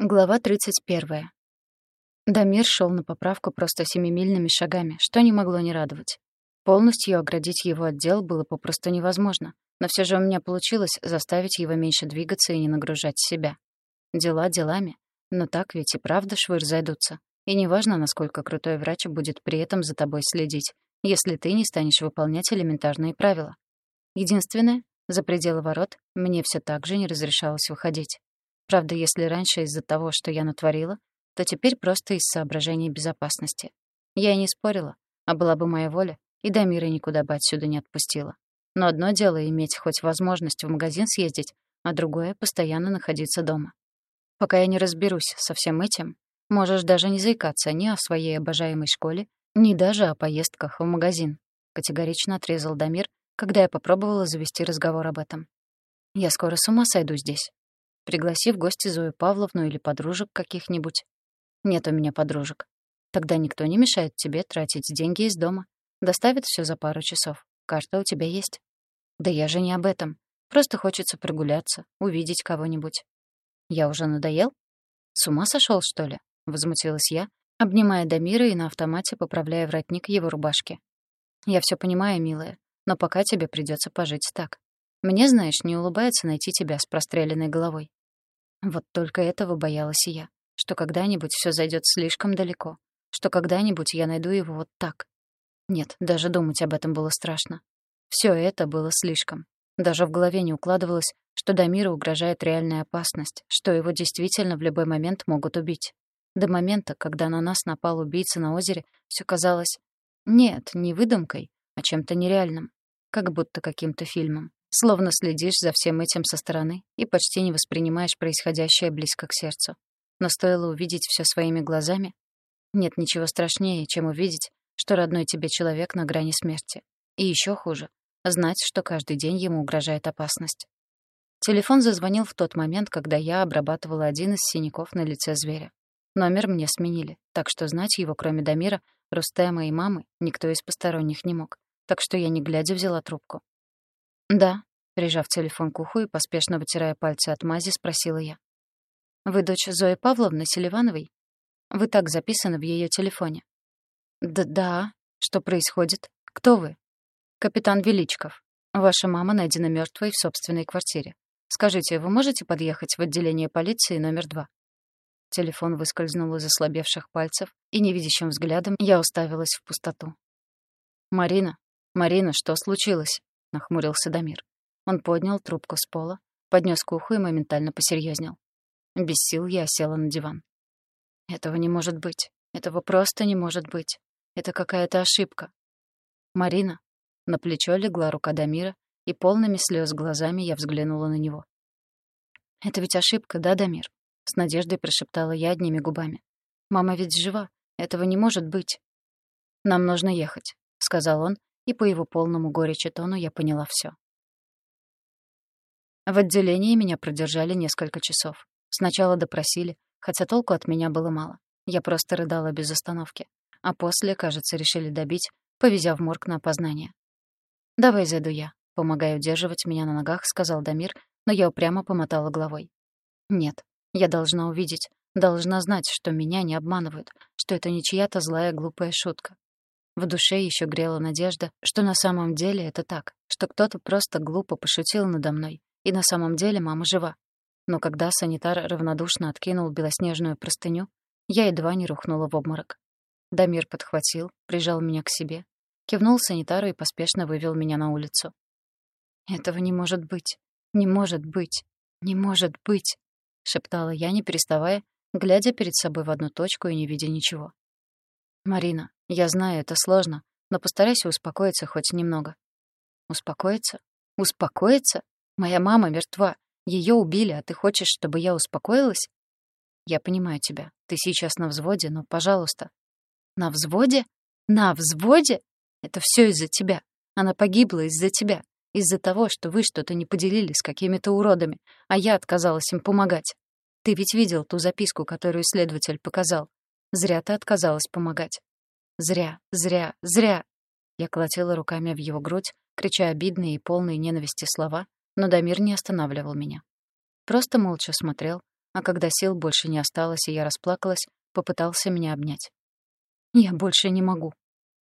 Глава 31. Дамир шел на поправку просто семимильными шагами, что не могло не радовать. Полностью оградить его от дел было попросту невозможно, но все же у меня получилось заставить его меньше двигаться и не нагружать себя. Дела делами, но так ведь и правда швы разойдутся. И неважно, насколько крутой врач будет при этом за тобой следить, если ты не станешь выполнять элементарные правила. Единственное, за пределы ворот мне все так же не разрешалось выходить. Правда, если раньше из-за того, что я натворила, то теперь просто из соображений безопасности. Я и не спорила, а была бы моя воля, и до мира никуда бы отсюда не отпустила. Но одно дело иметь хоть возможность в магазин съездить, а другое — постоянно находиться дома. Пока я не разберусь со всем этим, можешь даже не заикаться ни о своей обожаемой школе, ни даже о поездках в магазин, категорично отрезал Дамир, когда я попробовала завести разговор об этом. Я скоро с ума сойду здесь пригласив в Зою Павловну или подружек каких-нибудь. Нет у меня подружек. Тогда никто не мешает тебе тратить деньги из дома. Доставит все за пару часов. Карта у тебя есть. Да я же не об этом. Просто хочется прогуляться, увидеть кого-нибудь. Я уже надоел? С ума сошел, что ли? Возмутилась я, обнимая Дамира и на автомате поправляя воротник его рубашки. Я все понимаю, милая, но пока тебе придется пожить так. Мне, знаешь, не улыбается найти тебя с простреленной головой. Вот только этого боялась я, что когда-нибудь все зайдет слишком далеко, что когда-нибудь я найду его вот так. Нет, даже думать об этом было страшно. Все это было слишком. Даже в голове не укладывалось, что Дамиру угрожает реальная опасность, что его действительно в любой момент могут убить. До момента, когда на нас напал убийца на озере, все казалось... Нет, не выдумкой, а чем-то нереальным. Как будто каким-то фильмом. Словно следишь за всем этим со стороны и почти не воспринимаешь происходящее близко к сердцу. Но стоило увидеть все своими глазами. Нет ничего страшнее, чем увидеть, что родной тебе человек на грани смерти. И еще хуже — знать, что каждый день ему угрожает опасность. Телефон зазвонил в тот момент, когда я обрабатывала один из синяков на лице зверя. Номер мне сменили, так что знать его, кроме Дамира, Рустема и мамы, никто из посторонних не мог. Так что я, не глядя, взяла трубку. «Да», — прижав телефон к уху и поспешно вытирая пальцы от мази, спросила я. «Вы дочь Зои Павловны Селивановой? Вы так записаны в ее телефоне». «Да, да. Что происходит? Кто вы?» «Капитан Величков. Ваша мама найдена мертвой в собственной квартире. Скажите, вы можете подъехать в отделение полиции номер два?» Телефон выскользнул из ослабевших пальцев, и невидящим взглядом я уставилась в пустоту. «Марина, Марина, что случилось?» — нахмурился Дамир. Он поднял трубку с пола, поднес к уху и моментально посерьезнел. Без сил я села на диван. «Этого не может быть. Этого просто не может быть. Это какая-то ошибка». «Марина». На плечо легла рука Дамира, и полными слез глазами я взглянула на него. «Это ведь ошибка, да, Дамир?» С надеждой прошептала я одними губами. «Мама ведь жива. Этого не может быть». «Нам нужно ехать», — сказал он, и по его полному горечи тону я поняла все. В отделении меня продержали несколько часов. Сначала допросили, хотя толку от меня было мало. Я просто рыдала без остановки. А после, кажется, решили добить, повезя в морг на опознание. «Давай зайду я», — помогая удерживать меня на ногах, сказал Дамир, но я упрямо помотала головой. «Нет, я должна увидеть, должна знать, что меня не обманывают, что это не чья-то злая глупая шутка. В душе еще грела надежда, что на самом деле это так, что кто-то просто глупо пошутил надо мной, и на самом деле мама жива. Но когда санитар равнодушно откинул белоснежную простыню, я едва не рухнула в обморок. Дамир подхватил, прижал меня к себе, кивнул санитару и поспешно вывел меня на улицу. «Этого не может быть! Не может быть! Не может быть!» — шептала я, не переставая, глядя перед собой в одну точку и не видя ничего. «Марина, я знаю, это сложно, но постарайся успокоиться хоть немного». «Успокоиться? Успокоиться? Моя мама мертва. Ее убили, а ты хочешь, чтобы я успокоилась?» «Я понимаю тебя. Ты сейчас на взводе, но, пожалуйста». «На взводе? На взводе? Это все из-за тебя. Она погибла из-за тебя. Из-за того, что вы что-то не поделили с какими-то уродами, а я отказалась им помогать. Ты ведь видел ту записку, которую следователь показал. Зря ты отказалась помогать. Зря, зря, зря. Я колотила руками в его грудь, крича обидные и полные ненависти слова, но Дамир не останавливал меня. Просто молча смотрел, а когда сил больше не осталось и я расплакалась, попытался меня обнять. «Я больше не могу»,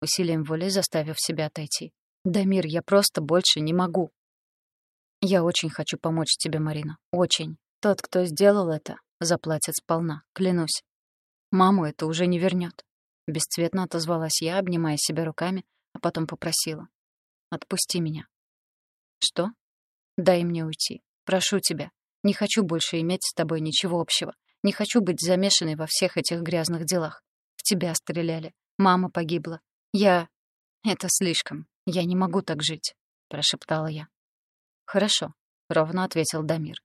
усилием воли заставив себя отойти. «Дамир, я просто больше не могу». «Я очень хочу помочь тебе, Марина. Очень. Тот, кто сделал это, заплатит сполна, клянусь. Маму это уже не вернет. Бесцветно отозвалась я, обнимая себя руками, а потом попросила. «Отпусти меня». «Что?» «Дай мне уйти. Прошу тебя. Не хочу больше иметь с тобой ничего общего. Не хочу быть замешанной во всех этих грязных делах. В тебя стреляли. Мама погибла. Я... Это слишком. Я не могу так жить», — прошептала я. «Хорошо», — ровно ответил Дамир.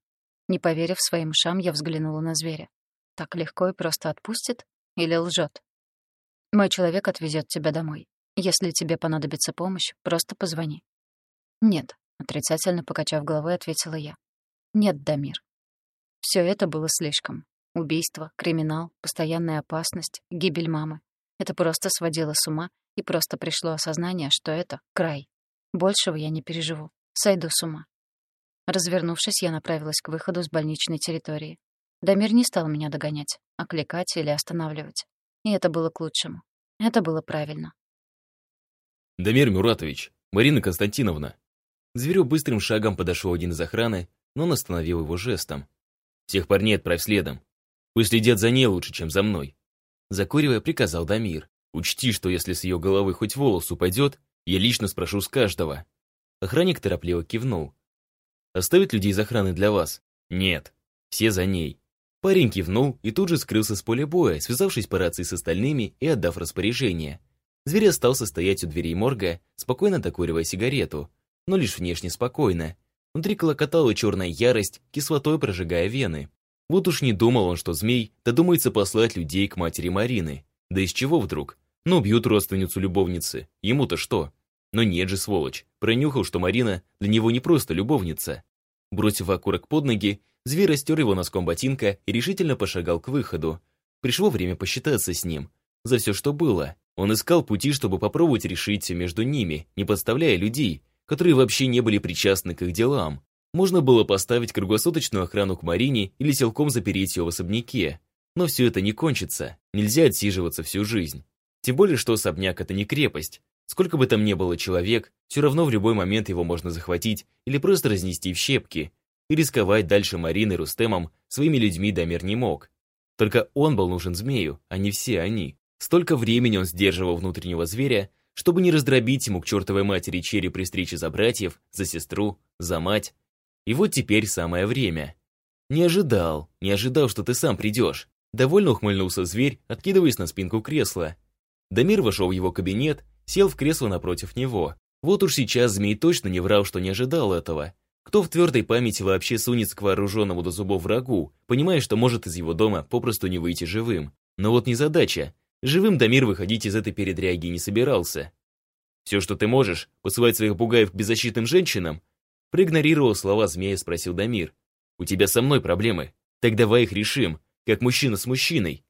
Не поверив своим ушам, я взглянула на зверя. Так легко и просто отпустит? Или лжет? Мой человек отвезет тебя домой. Если тебе понадобится помощь, просто позвони». «Нет», — отрицательно покачав головой, ответила я. «Нет, Дамир». Все это было слишком. Убийство, криминал, постоянная опасность, гибель мамы. Это просто сводило с ума, и просто пришло осознание, что это край. Большего я не переживу. Сойду с ума. Развернувшись, я направилась к выходу с больничной территории. Дамир не стал меня догонять, окликать или останавливать. И это было к лучшему. Это было правильно. «Дамир Муратович, Марина Константиновна». Зверю быстрым шагом подошел один из охраны, но он остановил его жестом. «Всех парней отправь следом. Пусть следят за ней лучше, чем за мной». Закуривая, приказал Дамир. «Учти, что если с ее головы хоть волос упадет, я лично спрошу с каждого». Охранник торопливо кивнул. «Оставить людей из охраны для вас?» «Нет. Все за ней. Парень кивнул и тут же скрылся с поля боя, связавшись по рации с остальными и отдав распоряжение. Зверь остался стоять у дверей морга, спокойно докуривая сигарету, но лишь внешне спокойно. Внутри колокотала черная ярость, кислотой прожигая вены. Вот уж не думал он, что змей додумается послать людей к матери Марины. Да из чего вдруг? Ну, бьют родственницу любовницы. Ему-то что? Но нет же, сволочь. Пронюхал, что Марина для него не просто любовница. Бросив окурок под ноги, Зверь растер его носком ботинка и решительно пошагал к выходу. Пришло время посчитаться с ним. За все, что было. Он искал пути, чтобы попробовать решить между ними, не подставляя людей, которые вообще не были причастны к их делам. Можно было поставить круглосуточную охрану к Марине или силком запереть ее в особняке. Но все это не кончится. Нельзя отсиживаться всю жизнь. Тем более, что особняк — это не крепость. Сколько бы там ни было человек, все равно в любой момент его можно захватить или просто разнести в щепки, и рисковать дальше Мариной Рустемом своими людьми Дамир не мог. Только он был нужен змею, а не все они. Столько времени он сдерживал внутреннего зверя, чтобы не раздробить ему к чертовой матери череп при встрече за братьев, за сестру, за мать. И вот теперь самое время. Не ожидал, не ожидал, что ты сам придешь. Довольно ухмыльнулся зверь, откидываясь на спинку кресла. Дамир вошел в его кабинет, сел в кресло напротив него. Вот уж сейчас змей точно не врал, что не ожидал этого. Кто в твердой памяти вообще сунется к вооруженному до зубов врагу, понимая, что может из его дома попросту не выйти живым? Но вот не задача. Живым Дамир выходить из этой передряги не собирался. «Все, что ты можешь, посылать своих бугаев к беззащитным женщинам?» Проигнорировал слова змея, спросил Дамир. «У тебя со мной проблемы. Так давай их решим, как мужчина с мужчиной».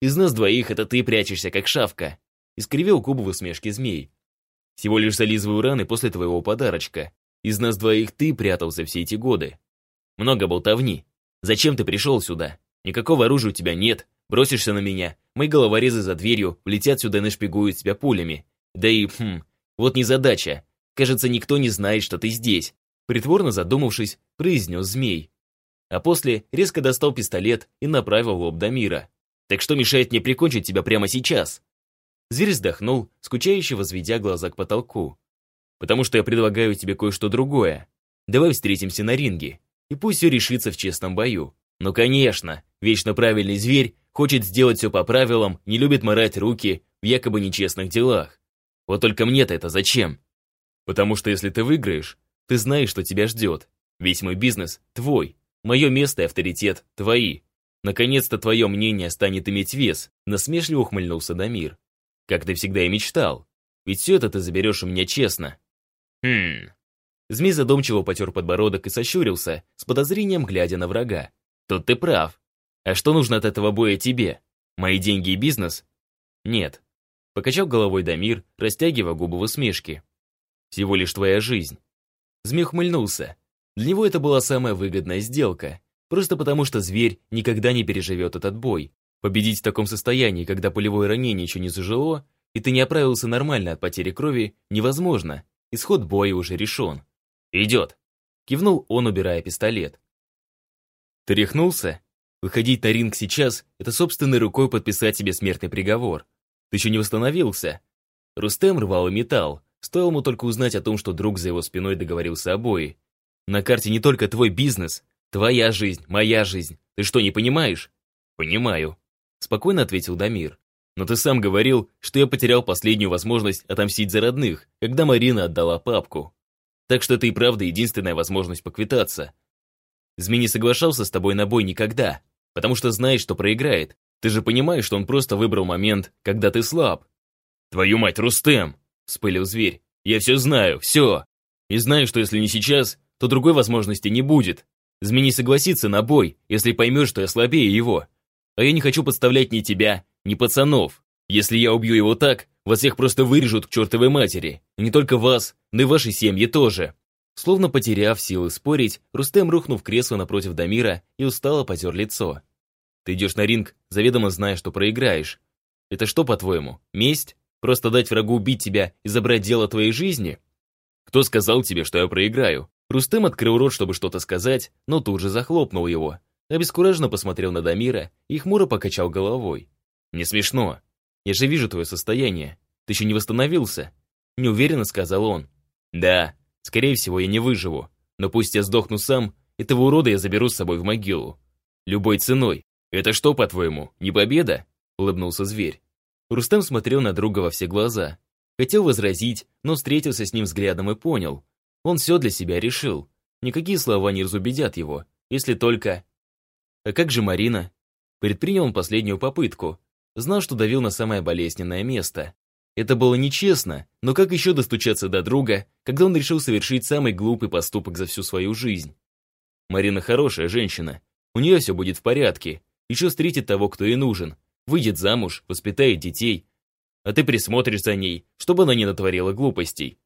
«Из нас двоих это ты прячешься, как шавка», искривил губы в усмешке змей. «Всего лишь зализываю раны после твоего подарочка. Из нас двоих ты прятался все эти годы. Много болтовни. Зачем ты пришел сюда? Никакого оружия у тебя нет. Бросишься на меня. Мои головорезы за дверью влетят сюда и нашпигуют тебя пулями. Да и, хм, вот незадача. Кажется, никто не знает, что ты здесь. Притворно задумавшись, произнес змей. А после резко достал пистолет и направил лоб Дамира. Так что мешает мне прикончить тебя прямо сейчас? Зверь вздохнул, скучающе возведя глаза к потолку потому что я предлагаю тебе кое-что другое. Давай встретимся на ринге, и пусть все решится в честном бою. Ну, конечно, вечно правильный зверь хочет сделать все по правилам, не любит морать руки в якобы нечестных делах. Вот только мне-то это зачем? Потому что если ты выиграешь, ты знаешь, что тебя ждет. Весь мой бизнес твой, мое место и авторитет твои. Наконец-то твое мнение станет иметь вес, насмешливо ухмыльнулся Дамир. Как ты всегда и мечтал. Ведь все это ты заберешь у меня честно, «Хм...» Змей задумчиво потер подбородок и сощурился, с подозрением глядя на врага. «Тут ты прав. А что нужно от этого боя тебе? Мои деньги и бизнес?» «Нет». Покачал головой Дамир, растягивая губы в усмешке. «Всего лишь твоя жизнь». Змей ухмыльнулся. Для него это была самая выгодная сделка. просто потому что зверь никогда не переживет этот бой. Победить в таком состоянии, когда полевое ранение еще не зажило, и ты не оправился нормально от потери крови, невозможно. Исход боя уже решен. «Идет!» — кивнул он, убирая пистолет. «Ты рехнулся? Выходить на ринг сейчас — это собственной рукой подписать себе смертный приговор. Ты еще не восстановился?» Рустем рвал металл. Стоило ему только узнать о том, что друг за его спиной договорился о бое. «На карте не только твой бизнес, твоя жизнь, моя жизнь. Ты что, не понимаешь?» «Понимаю», — спокойно ответил Дамир. «Но ты сам говорил, что я потерял последнюю возможность отомстить за родных, когда Марина отдала папку. Так что это и правда единственная возможность поквитаться. Змей не соглашался с тобой на бой никогда, потому что знает, что проиграет. Ты же понимаешь, что он просто выбрал момент, когда ты слаб. «Твою мать, Рустем!» — вспылил зверь. «Я все знаю, все. И знаю, что если не сейчас, то другой возможности не будет. Змей не согласится на бой, если поймет, что я слабее его. А я не хочу подставлять ни тебя, ни пацанов. Если я убью его так, вас всех просто вырежут к чертовой матери. Не только вас, но и ваши семьи тоже. Словно потеряв силы спорить, Рустем рухнул в кресло напротив Дамира и устало потер лицо. «Ты идешь на ринг, заведомо зная, что проиграешь. Это что, по-твоему, месть? Просто дать врагу убить тебя и забрать дело твоей жизни? Кто сказал тебе, что я проиграю?» Рустем открыл рот, чтобы что-то сказать, но тут же захлопнул его. Обескураженно посмотрел на Дамира и хмуро покачал головой. «Не смешно. Я же вижу твое состояние. Ты еще не восстановился?» Неуверенно сказал он. «Да, Скорее всего, я не выживу. Но пусть я сдохну сам, этого урода я заберу с собой в могилу. Любой ценой. Это что, по-твоему, не победа? Улыбнулся зверь. Рустам смотрел на друга во все глаза. Хотел возразить, но встретился с ним взглядом и понял. Он все для себя решил. Никакие слова не разубедят его, если только... А как же Марина? Предпринял он последнюю попытку. Знал, что давил на самое болезненное место. Это было нечестно, но как еще достучаться до друга, когда он решил совершить самый глупый поступок за всю свою жизнь? Марина хорошая женщина, у нее все будет в порядке, еще встретит того, кто ей нужен, выйдет замуж, воспитает детей, а ты присмотришь за ней, чтобы она не натворила глупостей.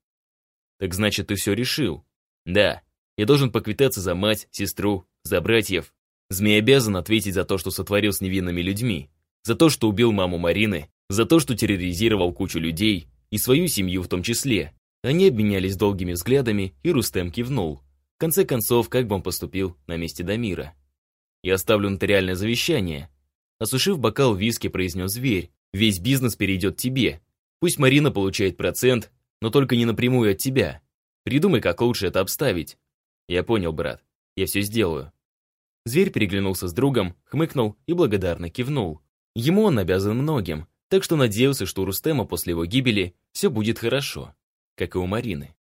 Так значит, ты все решил? Да, я должен поквитаться за мать, сестру, за братьев. Змей обязан ответить за то, что сотворил с невинными людьми, за то, что убил маму Марины, за то, что терроризировал кучу людей, и свою семью в том числе. Они обменялись долгими взглядами, и Рустем кивнул. В конце концов, как бы он поступил на месте Дамира? «Я оставлю нотариальное завещание». Осушив бокал виски, произнес зверь. «Весь бизнес перейдет тебе. Пусть Марина получает процент, но только не напрямую от тебя. Придумай, как лучше это обставить». «Я понял, брат. Я все сделаю». Зверь переглянулся с другом, хмыкнул и благодарно кивнул. Ему он обязан многим, так что надеялся, что у Рустема после его гибели все будет хорошо, как и у Марины.